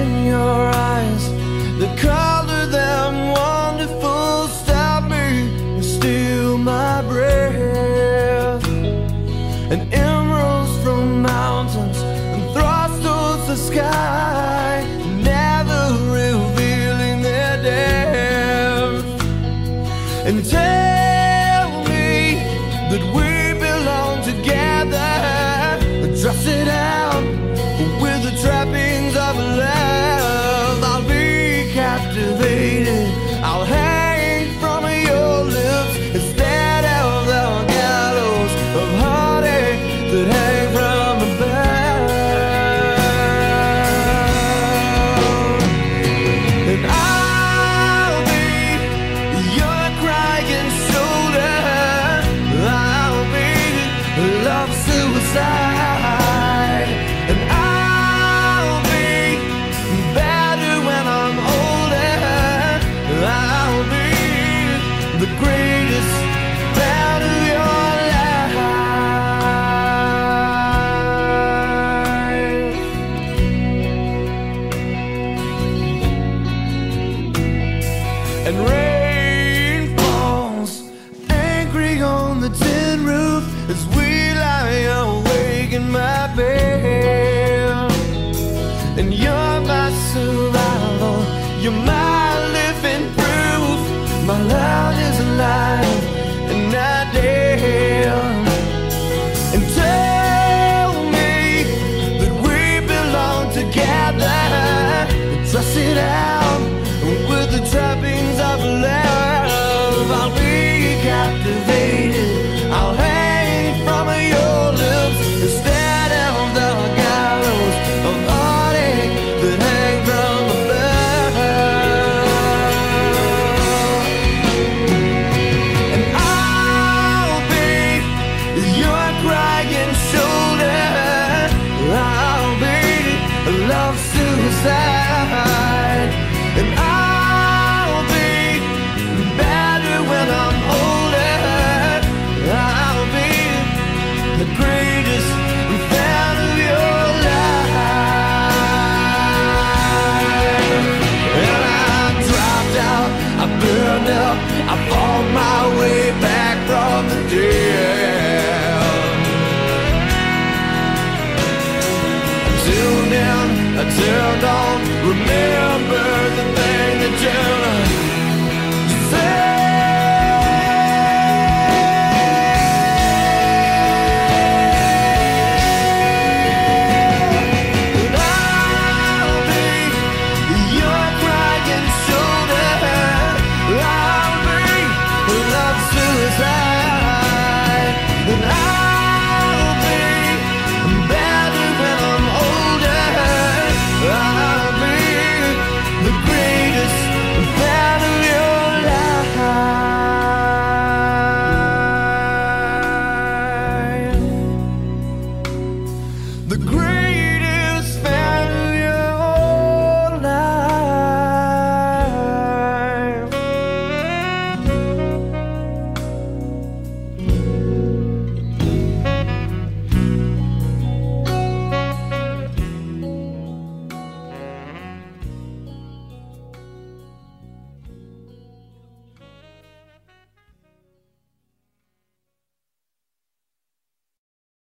in your eyes. The color them wonderful Stop me and steal my breath. And emeralds from mountains And thrust towards the sky Never revealing their depth. And and rain falls angry on the tin roof as we lie awake in my bed. And you're my survival, you're my. great